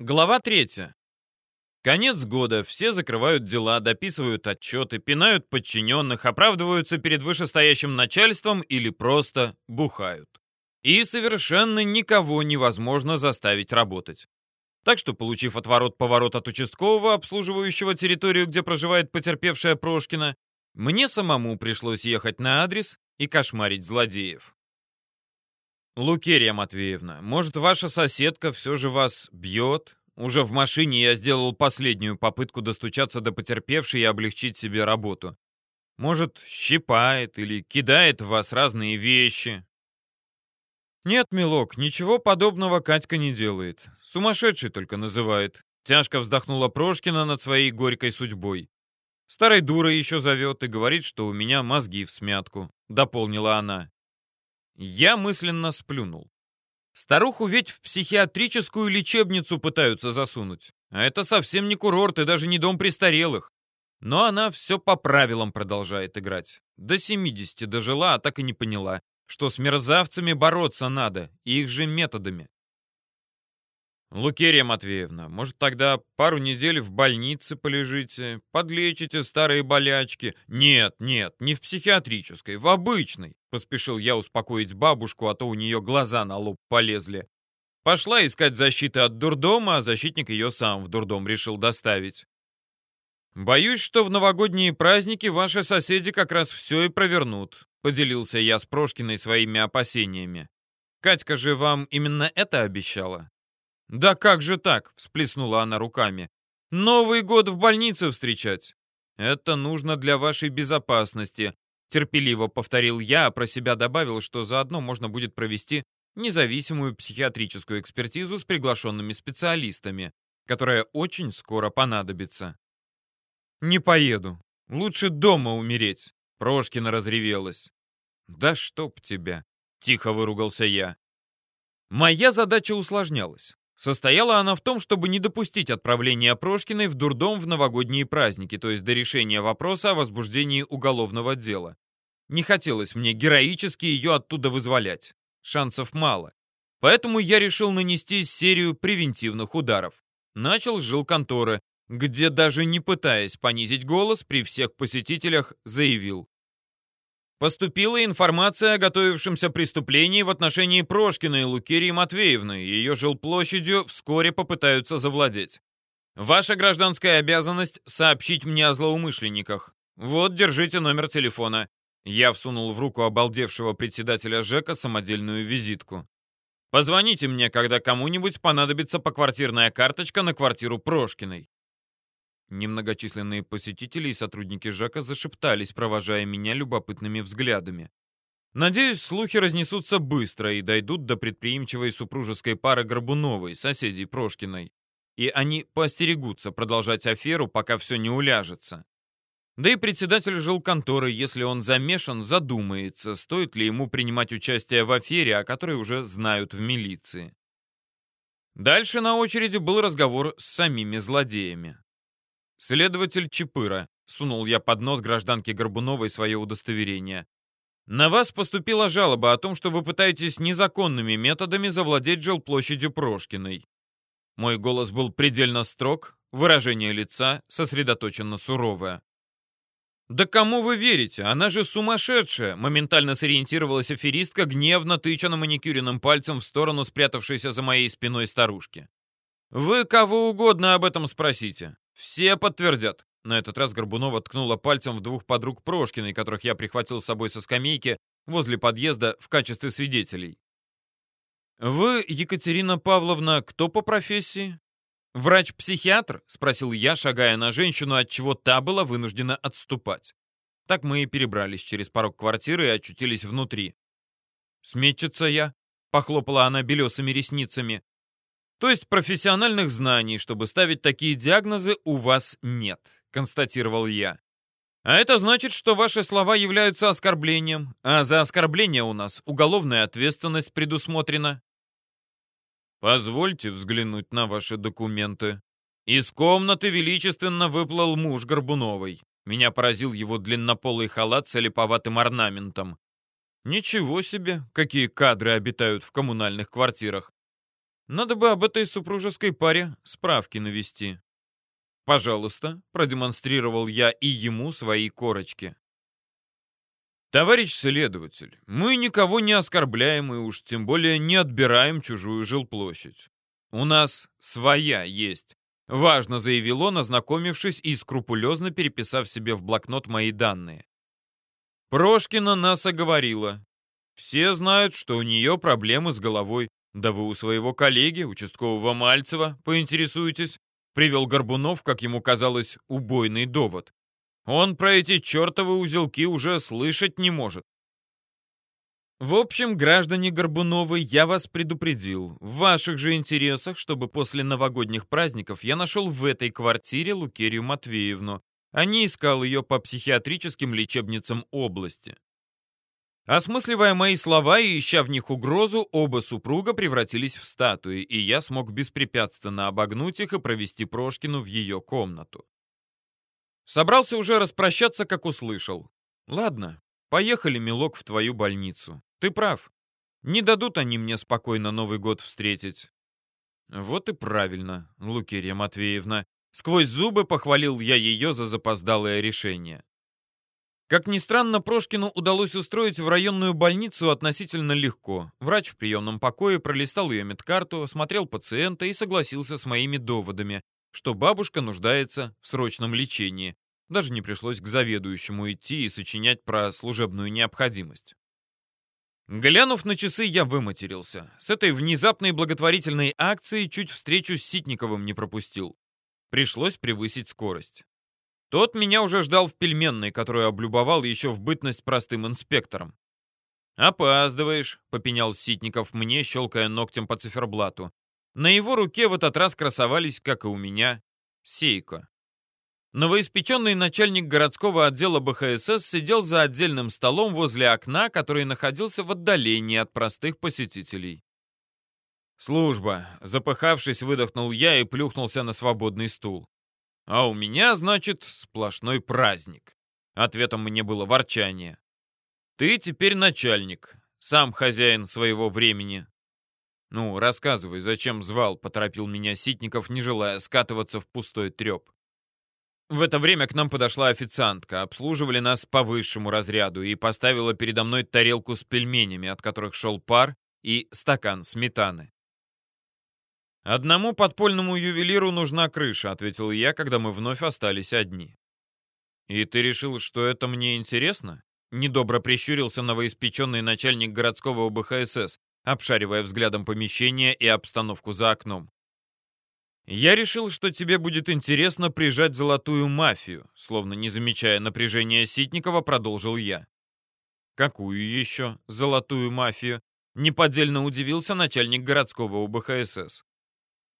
Глава 3. Конец года, все закрывают дела, дописывают отчеты, пинают подчиненных, оправдываются перед вышестоящим начальством или просто бухают. И совершенно никого невозможно заставить работать. Так что, получив отворот-поворот от участкового, обслуживающего территорию, где проживает потерпевшая Прошкина, мне самому пришлось ехать на адрес и кошмарить злодеев. «Лукерия Матвеевна, может, ваша соседка все же вас бьет? Уже в машине я сделал последнюю попытку достучаться до потерпевшей и облегчить себе работу. Может, щипает или кидает в вас разные вещи?» «Нет, милок, ничего подобного Катька не делает. Сумасшедший только называет». Тяжко вздохнула Прошкина над своей горькой судьбой. «Старой дурой еще зовет и говорит, что у меня мозги в смятку», — дополнила она. Я мысленно сплюнул. Старуху ведь в психиатрическую лечебницу пытаются засунуть. А это совсем не курорт и даже не дом престарелых. Но она все по правилам продолжает играть. До 70 дожила, а так и не поняла, что с мерзавцами бороться надо, их же методами. «Лукерия Матвеевна, может, тогда пару недель в больнице полежите, подлечите старые болячки?» «Нет, нет, не в психиатрической, в обычной», — поспешил я успокоить бабушку, а то у нее глаза на лоб полезли. Пошла искать защиты от дурдома, а защитник ее сам в дурдом решил доставить. «Боюсь, что в новогодние праздники ваши соседи как раз все и провернут», — поделился я с Прошкиной своими опасениями. «Катька же вам именно это обещала?» «Да как же так?» — всплеснула она руками. «Новый год в больнице встречать!» «Это нужно для вашей безопасности», — терпеливо повторил я, а про себя добавил, что заодно можно будет провести независимую психиатрическую экспертизу с приглашенными специалистами, которая очень скоро понадобится. «Не поеду. Лучше дома умереть», — Прошкина разревелась. «Да чтоб тебя!» — тихо выругался я. Моя задача усложнялась. Состояла она в том, чтобы не допустить отправления Прошкиной в дурдом в новогодние праздники, то есть до решения вопроса о возбуждении уголовного дела. Не хотелось мне героически ее оттуда вызволять. Шансов мало. Поэтому я решил нанести серию превентивных ударов. Начал с жилконторы, где даже не пытаясь понизить голос, при всех посетителях заявил. Поступила информация о готовившемся преступлении в отношении Прошкиной Лукерии Матвеевны. Ее жилплощадью вскоре попытаются завладеть. Ваша гражданская обязанность — сообщить мне о злоумышленниках. Вот, держите номер телефона. Я всунул в руку обалдевшего председателя ЖЭКа самодельную визитку. Позвоните мне, когда кому-нибудь понадобится поквартирная карточка на квартиру Прошкиной. Немногочисленные посетители и сотрудники ЖЭКа зашептались, провожая меня любопытными взглядами. Надеюсь, слухи разнесутся быстро и дойдут до предприимчивой супружеской пары Горбуновой, соседей Прошкиной. И они поостерегутся продолжать аферу, пока все не уляжется. Да и председатель жилконторы, если он замешан, задумается, стоит ли ему принимать участие в афере, о которой уже знают в милиции. Дальше на очереди был разговор с самими злодеями. «Следователь Чапыра», — сунул я под нос гражданке Горбуновой свое удостоверение. «На вас поступила жалоба о том, что вы пытаетесь незаконными методами завладеть жилплощадью Прошкиной». Мой голос был предельно строг, выражение лица сосредоточенно суровое. «Да кому вы верите? Она же сумасшедшая!» Моментально сориентировалась аферистка, гневно тыча на маникюренным пальцем в сторону спрятавшейся за моей спиной старушки. «Вы кого угодно об этом спросите. «Все подтвердят». На этот раз Горбунова ткнула пальцем в двух подруг Прошкиной, которых я прихватил с собой со скамейки возле подъезда в качестве свидетелей. «Вы, Екатерина Павловна, кто по профессии?» «Врач-психиатр?» — спросил я, шагая на женщину, от чего та была вынуждена отступать. Так мы и перебрались через порог квартиры и очутились внутри. «Сметчица я», — похлопала она белесыми ресницами. То есть профессиональных знаний, чтобы ставить такие диагнозы, у вас нет, констатировал я. А это значит, что ваши слова являются оскорблением, а за оскорбление у нас уголовная ответственность предусмотрена. Позвольте взглянуть на ваши документы. Из комнаты величественно выплыл муж Горбуновой. Меня поразил его длиннополый халат с липоватым орнаментом. Ничего себе, какие кадры обитают в коммунальных квартирах. Надо бы об этой супружеской паре справки навести. «Пожалуйста», — продемонстрировал я и ему свои корочки. «Товарищ следователь, мы никого не оскорбляем и уж тем более не отбираем чужую жилплощадь. У нас своя есть», — важно заявил он, ознакомившись и скрупулезно переписав себе в блокнот мои данные. Прошкина нас оговорила. Все знают, что у нее проблемы с головой. Да вы у своего коллеги, участкового Мальцева, поинтересуетесь. Привел Горбунов, как ему казалось, убойный довод. Он про эти чертовы узелки уже слышать не может. В общем, граждане Горбуновы, я вас предупредил. В ваших же интересах, чтобы после новогодних праздников я нашел в этой квартире Лукерию Матвеевну, а не искал ее по психиатрическим лечебницам области. Осмысливая мои слова и ища в них угрозу, оба супруга превратились в статуи, и я смог беспрепятственно обогнуть их и провести Прошкину в ее комнату. Собрался уже распрощаться, как услышал. «Ладно, поехали, милок, в твою больницу. Ты прав. Не дадут они мне спокойно Новый год встретить». «Вот и правильно, Лукерья Матвеевна». Сквозь зубы похвалил я ее за запоздалое решение. Как ни странно, Прошкину удалось устроить в районную больницу относительно легко. Врач в приемном покое пролистал ее медкарту, осмотрел пациента и согласился с моими доводами, что бабушка нуждается в срочном лечении. Даже не пришлось к заведующему идти и сочинять про служебную необходимость. Глянув на часы, я выматерился. С этой внезапной благотворительной акцией чуть встречу с Ситниковым не пропустил. Пришлось превысить скорость. Тот меня уже ждал в пельменной, которую облюбовал еще в бытность простым инспектором. «Опаздываешь», — попенял Ситников мне, щелкая ногтем по циферблату. На его руке в этот раз красовались, как и у меня, сейка. Новоиспеченный начальник городского отдела БХСС сидел за отдельным столом возле окна, который находился в отдалении от простых посетителей. «Служба», — запыхавшись, выдохнул я и плюхнулся на свободный стул. А у меня, значит, сплошной праздник. Ответом мне было ворчание. Ты теперь начальник, сам хозяин своего времени. Ну, рассказывай, зачем звал, поторопил меня Ситников, не желая скатываться в пустой треп. В это время к нам подошла официантка, обслуживали нас по высшему разряду и поставила передо мной тарелку с пельменями, от которых шел пар, и стакан сметаны. «Одному подпольному ювелиру нужна крыша», — ответил я, когда мы вновь остались одни. «И ты решил, что это мне интересно?» Недобро прищурился новоиспеченный начальник городского ОБХСС, обшаривая взглядом помещение и обстановку за окном. «Я решил, что тебе будет интересно прижать золотую мафию», словно не замечая напряжения Ситникова, продолжил я. «Какую еще золотую мафию?» Неподдельно удивился начальник городского ОБХСС.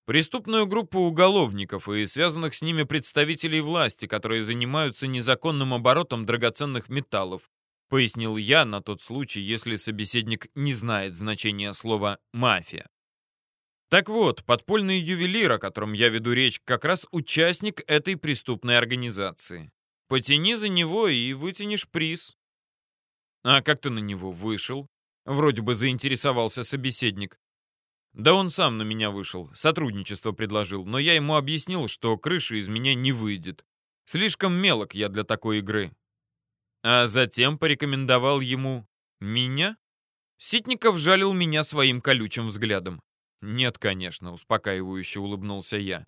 Преступную группу уголовников и связанных с ними представителей власти, которые занимаются незаконным оборотом драгоценных металлов, пояснил я на тот случай, если собеседник не знает значения слова «мафия». Так вот, подпольный ювелир, о котором я веду речь, как раз участник этой преступной организации. Потяни за него и вытянешь приз. А как ты на него вышел? Вроде бы заинтересовался собеседник. Да он сам на меня вышел, сотрудничество предложил, но я ему объяснил, что крыша из меня не выйдет. Слишком мелок я для такой игры. А затем порекомендовал ему меня? Ситников жалил меня своим колючим взглядом. «Нет, конечно», — успокаивающе улыбнулся я.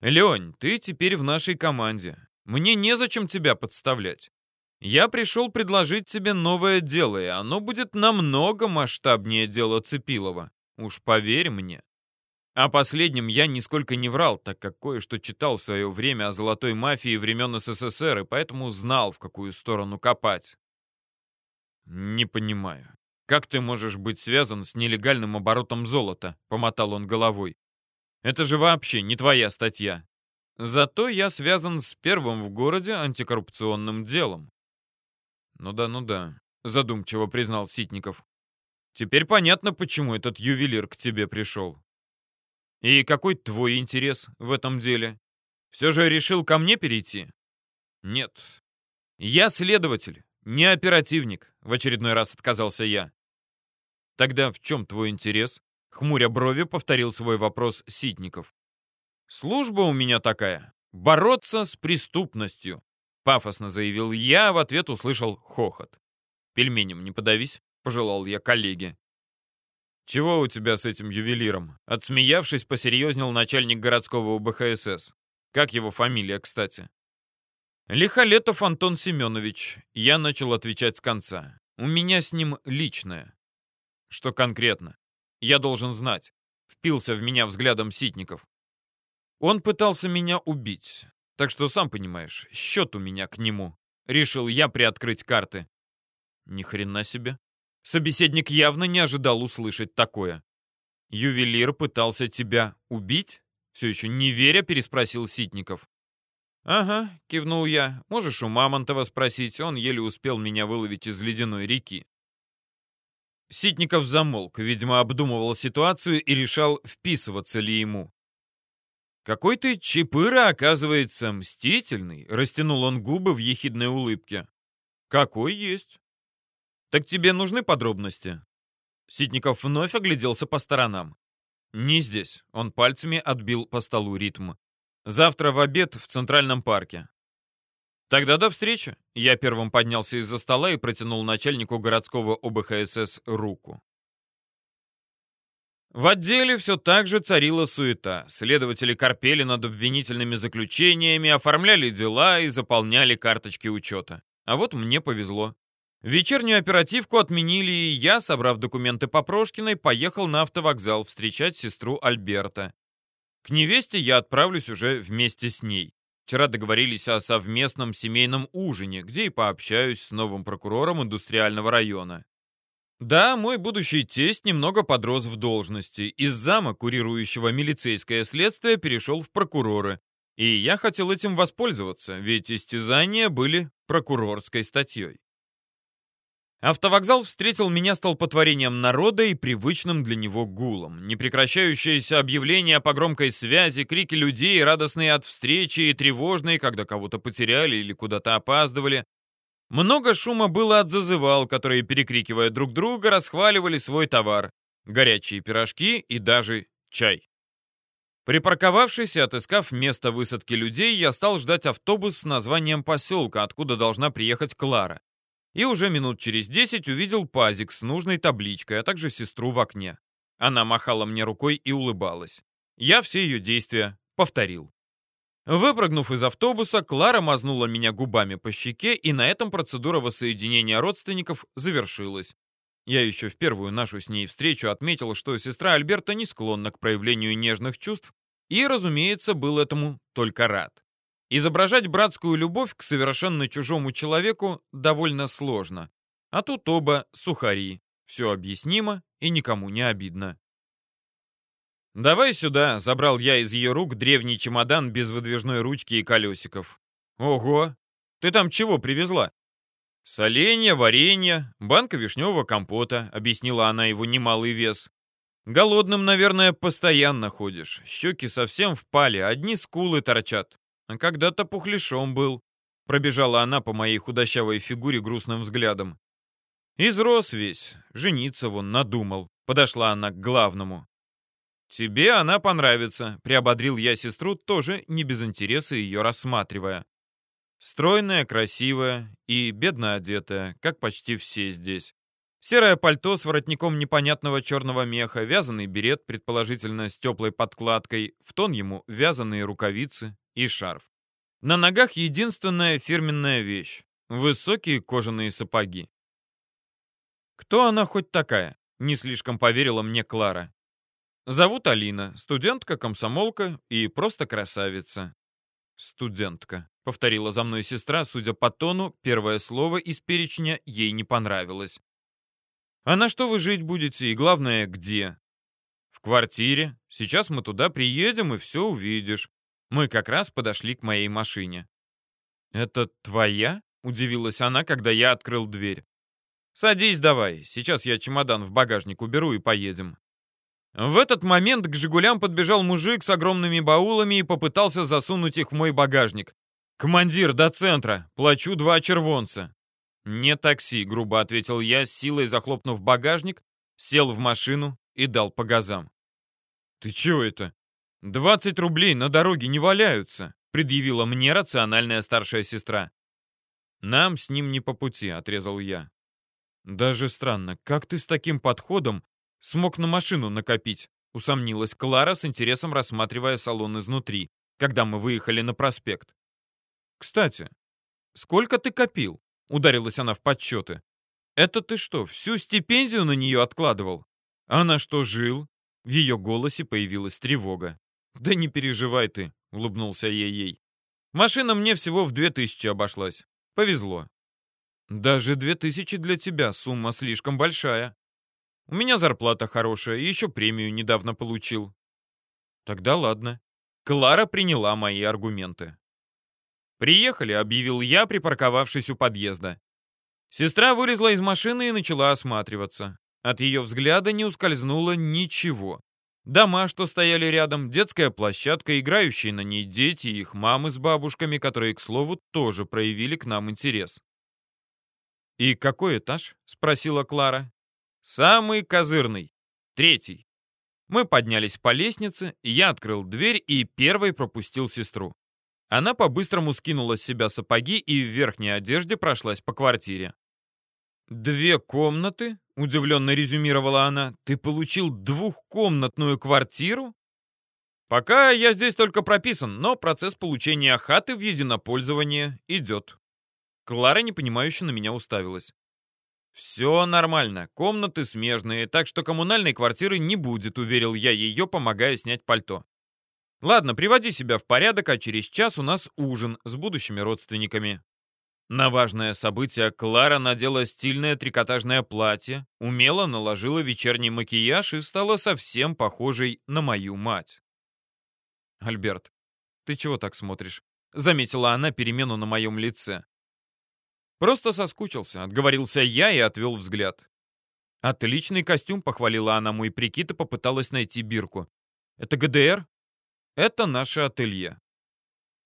«Лень, ты теперь в нашей команде. Мне незачем тебя подставлять. Я пришел предложить тебе новое дело, и оно будет намного масштабнее дела Цепилова. Уж поверь мне. О последнем я нисколько не врал, так как кое-что читал в свое время о золотой мафии времен СССР, и поэтому знал, в какую сторону копать. «Не понимаю. Как ты можешь быть связан с нелегальным оборотом золота?» — помотал он головой. «Это же вообще не твоя статья. Зато я связан с первым в городе антикоррупционным делом». «Ну да, ну да», — задумчиво признал Ситников. Теперь понятно, почему этот ювелир к тебе пришел. И какой твой интерес в этом деле? Все же решил ко мне перейти? Нет. Я следователь, не оперативник, в очередной раз отказался я. Тогда в чем твой интерес? Хмуря брови повторил свой вопрос Ситников. «Служба у меня такая. Бороться с преступностью», — пафосно заявил я, а в ответ услышал хохот. «Пельменем не подавись», — пожелал я коллеге. «Чего у тебя с этим ювелиром?» Отсмеявшись, посерьезнел начальник городского УБХСС. «Как его фамилия, кстати?» «Лихолетов Антон Семенович». Я начал отвечать с конца. «У меня с ним личное». «Что конкретно?» «Я должен знать». Впился в меня взглядом Ситников. «Он пытался меня убить. Так что, сам понимаешь, счет у меня к нему. Решил я приоткрыть карты». «Ни хрена себе». Собеседник явно не ожидал услышать такое. «Ювелир пытался тебя убить?» Все еще не веря, переспросил Ситников. «Ага», — кивнул я. «Можешь у Мамонтова спросить, он еле успел меня выловить из ледяной реки». Ситников замолк, видимо, обдумывал ситуацию и решал, вписываться ли ему. «Какой ты чепыра, оказывается, мстительный!» — растянул он губы в ехидной улыбке. «Какой есть!» «Так тебе нужны подробности?» Ситников вновь огляделся по сторонам. «Не здесь», — он пальцами отбил по столу ритм. «Завтра в обед в Центральном парке». «Тогда до встречи!» Я первым поднялся из-за стола и протянул начальнику городского ОБХСС руку. В отделе все так же царила суета. Следователи корпели над обвинительными заключениями, оформляли дела и заполняли карточки учета. А вот мне повезло. Вечернюю оперативку отменили, и я, собрав документы по Прошкиной, поехал на автовокзал встречать сестру Альберта. К невесте я отправлюсь уже вместе с ней. Вчера договорились о совместном семейном ужине, где и пообщаюсь с новым прокурором индустриального района. Да, мой будущий тесть немного подрос в должности. Из зама, курирующего милицейское следствие, перешел в прокуроры. И я хотел этим воспользоваться, ведь истязания были прокурорской статьей. Автовокзал встретил меня столпотворением народа и привычным для него гулом. Непрекращающееся объявление по громкой связи, крики людей, радостные от встречи и тревожные, когда кого-то потеряли или куда-то опаздывали. Много шума было от зазывал, которые, перекрикивая друг друга, расхваливали свой товар. Горячие пирожки и даже чай. Припарковавшись и отыскав место высадки людей, я стал ждать автобус с названием поселка, откуда должна приехать Клара и уже минут через десять увидел пазик с нужной табличкой, а также сестру в окне. Она махала мне рукой и улыбалась. Я все ее действия повторил. Выпрыгнув из автобуса, Клара мазнула меня губами по щеке, и на этом процедура воссоединения родственников завершилась. Я еще в первую нашу с ней встречу отметил, что сестра Альберта не склонна к проявлению нежных чувств, и, разумеется, был этому только рад. Изображать братскую любовь к совершенно чужому человеку довольно сложно. А тут оба сухари. Все объяснимо и никому не обидно. «Давай сюда», — забрал я из ее рук древний чемодан без выдвижной ручки и колесиков. «Ого! Ты там чего привезла?» «Соленья, варенье, банка вишневого компота», — объяснила она его немалый вес. «Голодным, наверное, постоянно ходишь. Щеки совсем впали, одни скулы торчат. А когда-то пухляшом был. Пробежала она по моей худощавой фигуре грустным взглядом. Изрос весь, жениться вон надумал. Подошла она к главному. «Тебе она понравится», — приободрил я сестру, тоже не без интереса ее рассматривая. Стройная, красивая и бедно одетая, как почти все здесь. Серое пальто с воротником непонятного черного меха, вязаный берет, предположительно с теплой подкладкой, в тон ему вязаные рукавицы, и шарф. На ногах единственная фирменная вещь — высокие кожаные сапоги. Кто она хоть такая? Не слишком поверила мне Клара. Зовут Алина, студентка, комсомолка и просто красавица. Студентка, повторила за мной сестра, судя по тону, первое слово из перечня ей не понравилось. А на что вы жить будете и, главное, где? В квартире. Сейчас мы туда приедем и все увидишь. Мы как раз подошли к моей машине. «Это твоя?» — удивилась она, когда я открыл дверь. «Садись давай, сейчас я чемодан в багажник уберу и поедем». В этот момент к «Жигулям» подбежал мужик с огромными баулами и попытался засунуть их в мой багажник. «Командир, до центра! Плачу два червонца!» «Не такси», — грубо ответил я, с силой захлопнув багажник, сел в машину и дал по газам. «Ты чего это? 20 рублей на дороге не валяются», предъявила мне рациональная старшая сестра. «Нам с ним не по пути», — отрезал я. «Даже странно, как ты с таким подходом смог на машину накопить?» — усомнилась Клара с интересом рассматривая салон изнутри, когда мы выехали на проспект. «Кстати, сколько ты копил?» — ударилась она в подсчеты. «Это ты что, всю стипендию на нее откладывал? А на что жил?» В ее голосе появилась тревога. «Да не переживай ты», — улыбнулся я ей. «Машина мне всего в две тысячи обошлась. Повезло». «Даже две тысячи для тебя сумма слишком большая. У меня зарплата хорошая, еще премию недавно получил». «Тогда ладно». Клара приняла мои аргументы. «Приехали», — объявил я, припарковавшись у подъезда. Сестра вылезла из машины и начала осматриваться. От ее взгляда не ускользнуло ничего. Дома, что стояли рядом, детская площадка, играющие на ней дети и их мамы с бабушками, которые, к слову, тоже проявили к нам интерес. «И какой этаж?» — спросила Клара. «Самый козырный. Третий». Мы поднялись по лестнице, я открыл дверь и первой пропустил сестру. Она по-быстрому скинула с себя сапоги и в верхней одежде прошлась по квартире. «Две комнаты?» — удивленно резюмировала она. «Ты получил двухкомнатную квартиру?» «Пока я здесь только прописан, но процесс получения хаты в единопользование идет». Клара непонимающе на меня уставилась. «Все нормально, комнаты смежные, так что коммунальной квартиры не будет», — уверил я ее, помогая снять пальто. Ладно, приводи себя в порядок, а через час у нас ужин с будущими родственниками. На важное событие Клара надела стильное трикотажное платье, умело наложила вечерний макияж и стала совсем похожей на мою мать. «Альберт, ты чего так смотришь?» — заметила она перемену на моем лице. «Просто соскучился», — отговорился я и отвел взгляд. «Отличный костюм», — похвалила она мой прикид и попыталась найти бирку. «Это ГДР?» Это наше ателье.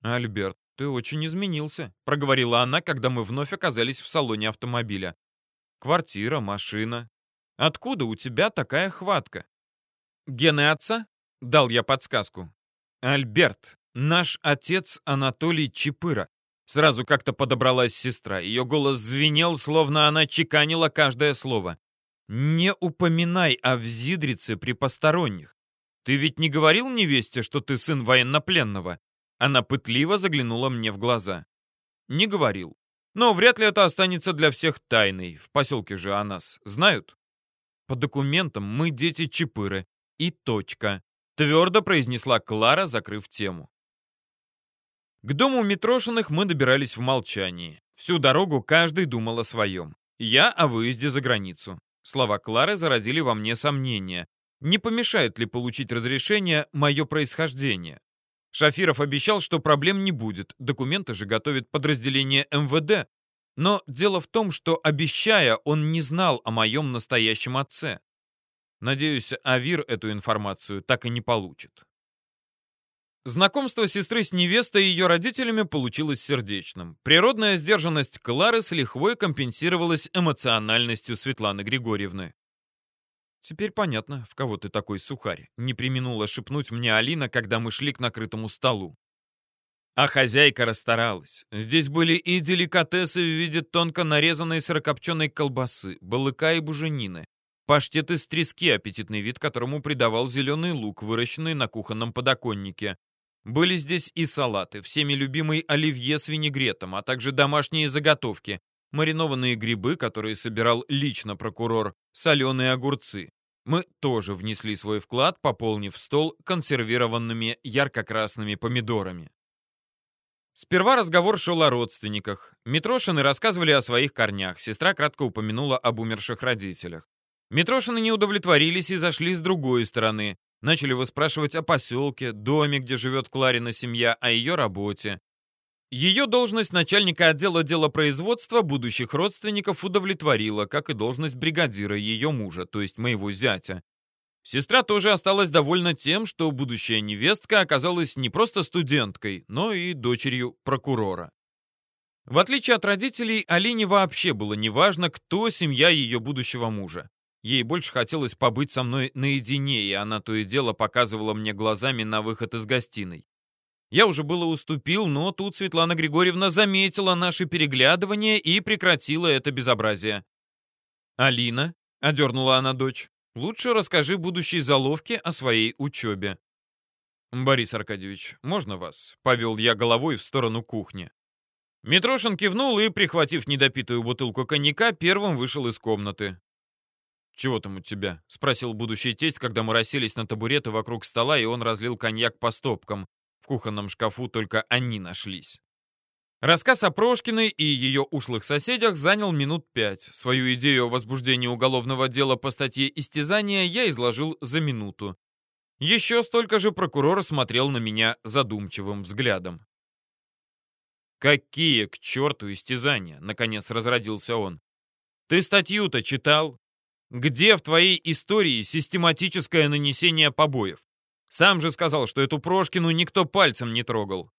Альберт, ты очень изменился, проговорила она, когда мы вновь оказались в салоне автомобиля. Квартира, машина. Откуда у тебя такая хватка? Гены отца? Дал я подсказку. Альберт, наш отец Анатолий Чапыра. Сразу как-то подобралась сестра. Ее голос звенел, словно она чеканила каждое слово. «Не упоминай о взидрице при посторонних. «Ты ведь не говорил невесте, что ты сын военнопленного?» Она пытливо заглянула мне в глаза. «Не говорил. Но вряд ли это останется для всех тайной. В поселке же о нас знают?» «По документам мы дети Чапыры. И точка», — твердо произнесла Клара, закрыв тему. К дому Митрошиных мы добирались в молчании. Всю дорогу каждый думал о своем. Я о выезде за границу. Слова Клары зародили во мне сомнения не помешает ли получить разрешение мое происхождение. Шафиров обещал, что проблем не будет, документы же готовит подразделение МВД. Но дело в том, что, обещая, он не знал о моем настоящем отце. Надеюсь, Авир эту информацию так и не получит. Знакомство сестры с невестой и ее родителями получилось сердечным. Природная сдержанность Клары с лихвой компенсировалась эмоциональностью Светланы Григорьевны. «Теперь понятно, в кого ты такой сухарь», — не применула шепнуть мне Алина, когда мы шли к накрытому столу. А хозяйка расстаралась. Здесь были и деликатесы в виде тонко нарезанной сырокопченой колбасы, балыка и буженины, паштет из трески, аппетитный вид которому придавал зеленый лук, выращенный на кухонном подоконнике. Были здесь и салаты, всеми любимый оливье с винегретом, а также домашние заготовки, маринованные грибы, которые собирал лично прокурор, соленые огурцы. Мы тоже внесли свой вклад, пополнив стол консервированными ярко-красными помидорами. Сперва разговор шел о родственниках. Митрошины рассказывали о своих корнях, сестра кратко упомянула об умерших родителях. Митрошины не удовлетворились и зашли с другой стороны. Начали выспрашивать о поселке, доме, где живет Кларина семья, о ее работе. Ее должность начальника отдела делопроизводства будущих родственников удовлетворила, как и должность бригадира ее мужа, то есть моего зятя. Сестра тоже осталась довольна тем, что будущая невестка оказалась не просто студенткой, но и дочерью прокурора. В отличие от родителей, Алине вообще было неважно, кто семья ее будущего мужа. Ей больше хотелось побыть со мной наедине, и она то и дело показывала мне глазами на выход из гостиной. Я уже было уступил, но тут Светлана Григорьевна заметила наши переглядывания и прекратила это безобразие. «Алина», — одернула она дочь, — «лучше расскажи будущей заловке о своей учебе». «Борис Аркадьевич, можно вас?» — повел я головой в сторону кухни. Митрошин кивнул и, прихватив недопитую бутылку коньяка, первым вышел из комнаты. «Чего там у тебя?» — спросил будущий тесть, когда мы расселись на табуреты вокруг стола, и он разлил коньяк по стопкам. В кухонном шкафу только они нашлись. Рассказ о Прошкиной и ее ушлых соседях занял минут пять. Свою идею о возбуждении уголовного дела по статье «Истязание» я изложил за минуту. Еще столько же прокурор смотрел на меня задумчивым взглядом. «Какие к черту истязания?» — наконец разродился он. «Ты статью-то читал? Где в твоей истории систематическое нанесение побоев? Сам же сказал, что эту Прошкину никто пальцем не трогал».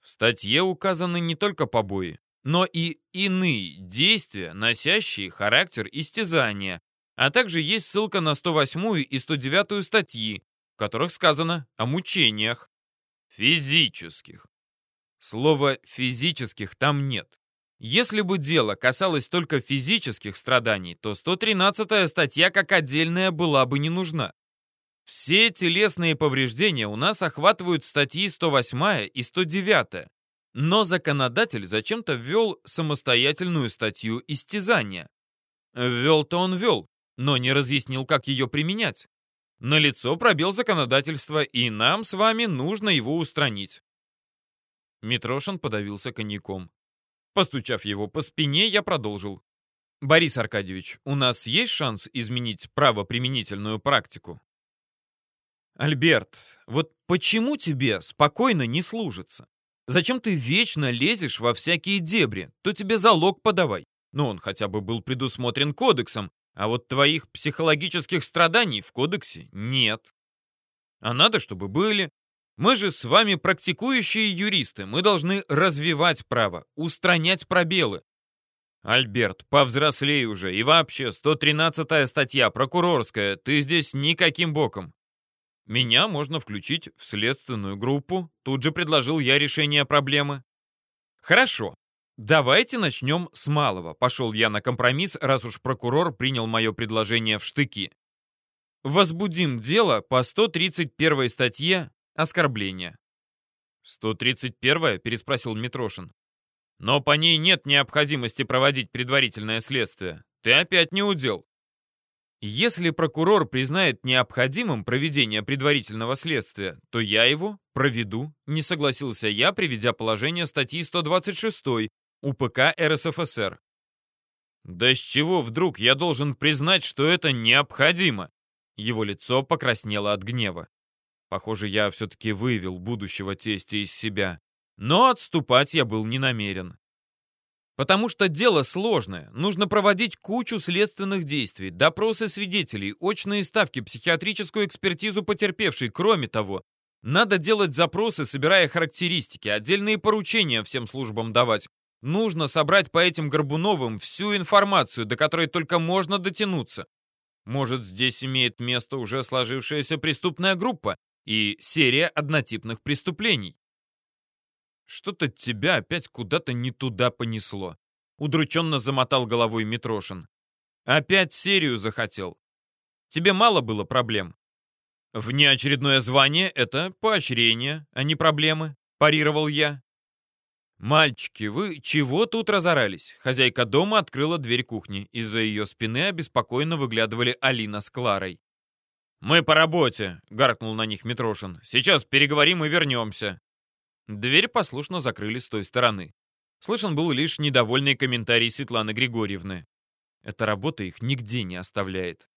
В статье указаны не только побои, но и иные действия, носящие характер истязания, а также есть ссылка на 108 и 109 статьи, в которых сказано о мучениях. Физических. Слова «физических» там нет. Если бы дело касалось только физических страданий, то 113 статья как отдельная была бы не нужна. Все телесные повреждения у нас охватывают статьи 108 и 109, но законодатель зачем-то ввел самостоятельную статью истязания. Ввел-то он ввел, но не разъяснил, как ее применять. Налицо пробел законодательства, и нам с вами нужно его устранить. Митрошин подавился коньяком. Постучав его по спине, я продолжил. «Борис Аркадьевич, у нас есть шанс изменить правоприменительную практику?» «Альберт, вот почему тебе спокойно не служится? Зачем ты вечно лезешь во всякие дебри? То тебе залог подавай. Ну, он хотя бы был предусмотрен кодексом, а вот твоих психологических страданий в кодексе нет. А надо, чтобы были. Мы же с вами практикующие юристы, мы должны развивать право, устранять пробелы. Альберт, повзрослей уже, и вообще, 113-я статья, прокурорская, ты здесь никаким боком. Меня можно включить в следственную группу, тут же предложил я решение проблемы. Хорошо, давайте начнем с малого, пошел я на компромисс, раз уж прокурор принял мое предложение в штыки. Возбудим дело по 131 статье Оскорбление. «131-я?» — переспросил Митрошин. «Но по ней нет необходимости проводить предварительное следствие. Ты опять не удел». Если прокурор признает необходимым проведение предварительного следствия, то я его проведу, не согласился я, приведя положение статьи 126 УПК РСФСР. Да с чего вдруг я должен признать, что это необходимо? Его лицо покраснело от гнева. Похоже, я все-таки вывел будущего тестя из себя. Но отступать я был не намерен. Потому что дело сложное. Нужно проводить кучу следственных действий, допросы свидетелей, очные ставки, психиатрическую экспертизу потерпевшей. Кроме того, надо делать запросы, собирая характеристики, отдельные поручения всем службам давать. Нужно собрать по этим Горбуновым всю информацию, до которой только можно дотянуться. Может, здесь имеет место уже сложившаяся преступная группа, и серия однотипных преступлений. Что-то тебя опять куда-то не туда понесло. Удрученно замотал головой Митрошин. Опять серию захотел. Тебе мало было проблем? Внеочередное звание — это поощрение, а не проблемы, парировал я. «Мальчики, вы чего тут разорались?» Хозяйка дома открыла дверь кухни. Из-за ее спины обеспокоенно выглядывали Алина с Кларой. «Мы по работе», — гаркнул на них Митрошин. «Сейчас переговорим и вернемся». Дверь послушно закрыли с той стороны. Слышен был лишь недовольный комментарий Светланы Григорьевны. Эта работа их нигде не оставляет.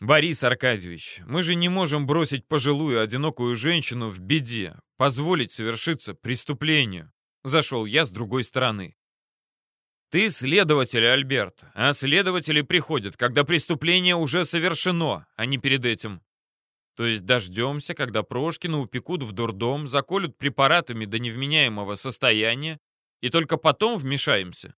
«Борис Аркадьевич, мы же не можем бросить пожилую одинокую женщину в беде, позволить совершиться преступлению», — зашел я с другой стороны. Ты следователь, Альберт, а следователи приходят, когда преступление уже совершено, а не перед этим. То есть дождемся, когда Прошкина упекут в дурдом, заколют препаратами до невменяемого состояния, и только потом вмешаемся.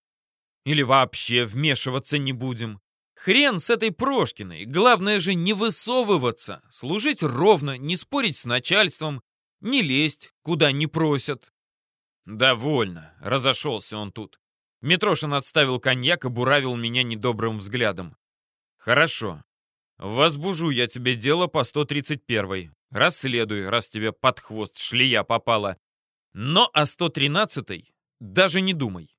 Или вообще вмешиваться не будем. Хрен с этой Прошкиной. Главное же не высовываться, служить ровно, не спорить с начальством, не лезть, куда не просят. Довольно. Разошелся он тут. Митрошин отставил коньяк и буравил меня недобрым взглядом. Хорошо. Возбужу я тебе дело по 131-й. Расследуй, раз тебе под хвост шлея попала. Но о 113-й даже не думай.